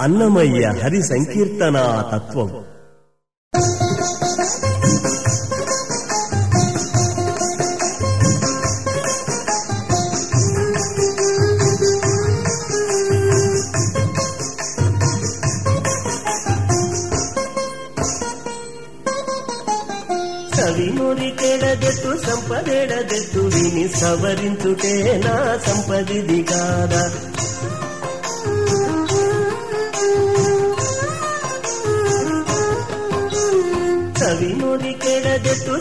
అన్నమయ్య హరి సంకీర్తనా తత్వం. సవినురికెడదెట్టు సంపదెడదెట్టు విని సవరించుటే నా సంపదిది కాదా? ಕಾದ సవినుడి కెడదెత్తు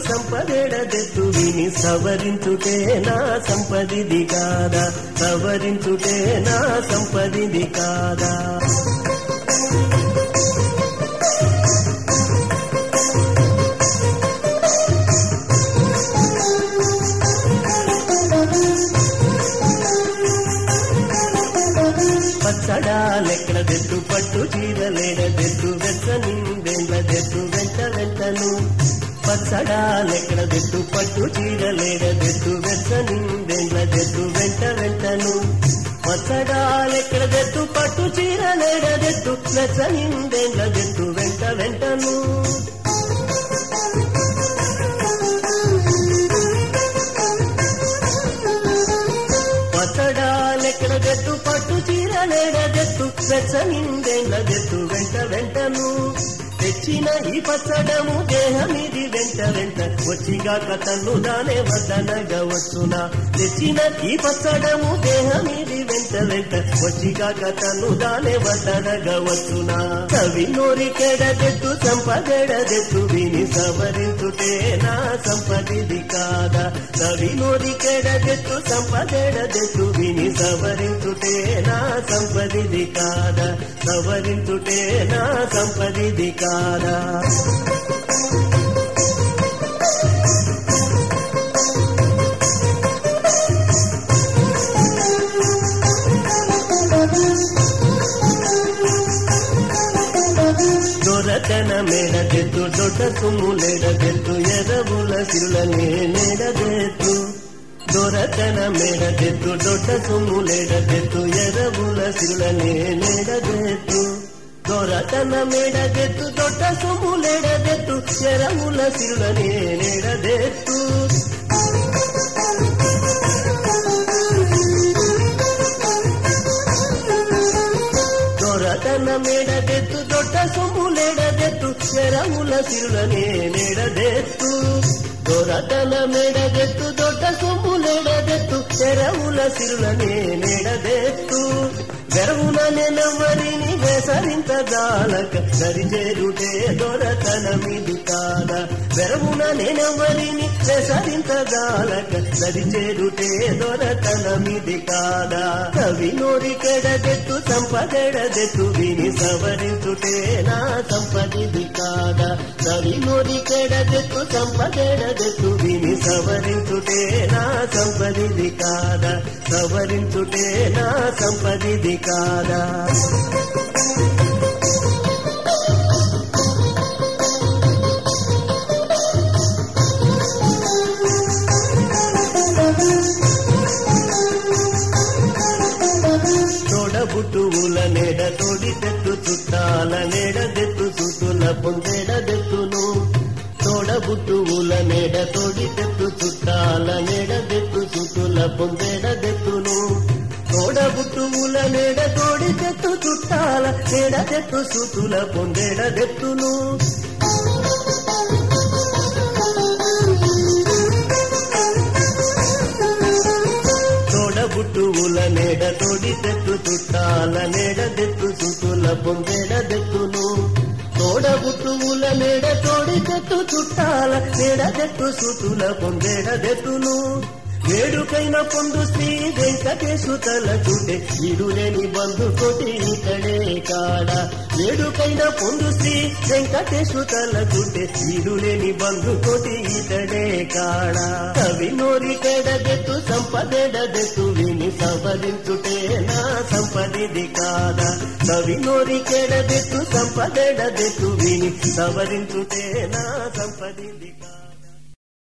విని సవరించుటే నా సంపదిది కాదా? సవరించుటే నా సంపదిది కాదా? పచ్చడా లెక్కల చీరలేడదెత్తు వెంట వెంటను పచ్చడాలెక్కడదెత్తు పట్టు చీరలేడ చీరలేడదెత్తు వెచ్చ దెట్టు వెంట వెంటను పచ్చడాలెక్కడదెత్తు పట్టు చీరలేడదెత్తు వెచ్చ దెట్టు వెంట వెంటను. పచ్చడాలెక్కడదెత్తు పట్టు చీరలేడదెత్తు వెచ్చ దెట్టు వెంట వెంటను తెచ్చిన ఈ పచ్చడము దేహమిది వెంట వెంట. వచ్చిగా కథను దానే వదనగా వచ్చునా. తెచ్చిన ఈ పచ్చడము దేహమిది వెంట వెంట. వచ్చిగా కథను దానే వదనగా వచ్చునా. కవి నోరి కెడదెట్టు సంపదెడదెత్తు విని సవరించుటే నా సంపదిది కాదా. కవి నోరి కెడదెట్టు సంపదెడదెత్తు విని సవరించుటే నా సంపదిది కాదా. సవరించుటే నా సంపదిది కాదా. దొరకన మేడదెత్తు దొడ్డ సుమ్ములెడదెత్తు ఎరవుల సిరులనే నెడదెత్తు దొరకన మేడదెత్తు దొడ్డ సుమ్ములెడదెత్తు ఎరవుల సిరులనే నెడదెత్తు దొరకన మేడదెత్తు దొడ్డ సుమ్ములెడదెత్తు ఎరవుల సిరులనే నెడదెత్తు దొరకన మేడదెత్తు దొడ్డ సొమ్ములేడదెత్తు చెరముల సిరులనే నెడదెత్తు దొరకన మేడదెత్తు దొడ్డ సొమ్ములేడదెత్తు చెరముల సిరులనే నెడదెత్తు వెరవున నెనవరిని వేసరించదాలక సరిచేరుటే దొరతనమిది కాదా. వెరవున నెనవరిని వేసరించదాలక సరిచేరుటే దొరతనమిది కాదా. కవి నోరి కెడదెత్తు సంపదెడదెత్తు విని సవరించుటే నా సంపదిది కాదా? కవి నోరి కెడదెత్తు సంపదెడదెత్తు విని సవరించుటే నా సంపదిది కాదా? చుట్టుల పొందెడదెత్తును తోడబుట్టువుల నెడ తోడి తెత్తు చుట్టాల నెడదెత్తు చుట్టుల పొందెడదెత్తును తోడబుట్టువుల నెడ తోడి తెత్తు చుట్టాల నెడదెత్తు చుట్టుల పొందెడదెత్తును తోడబుట్టువుల నెడ తోడి తెత్తు చుట్టాల నెడదెత్తు చుట్టుల పొందెడ చుట్టాల నెడదెత్తు సుతుల పొందెడదెత్తును వేడుకైన పొందు శ్రీ వెంకటేశు తల చుటే ఇడులేని బంధు కొటి ఇతడే కాడ. వేడుకైన పొందు శ్రీ వెంకటేశు తల చుటే ఇడులేని బంధు కొటి ఇతడే కాడ. కవి నోరి కేడదెత్తు సంపదెడదెత్తు విని సంపదించుటే నా సంపదిది కాదా. కవి నోరి కేడదెత్తు సంపదెడదెత్తు విని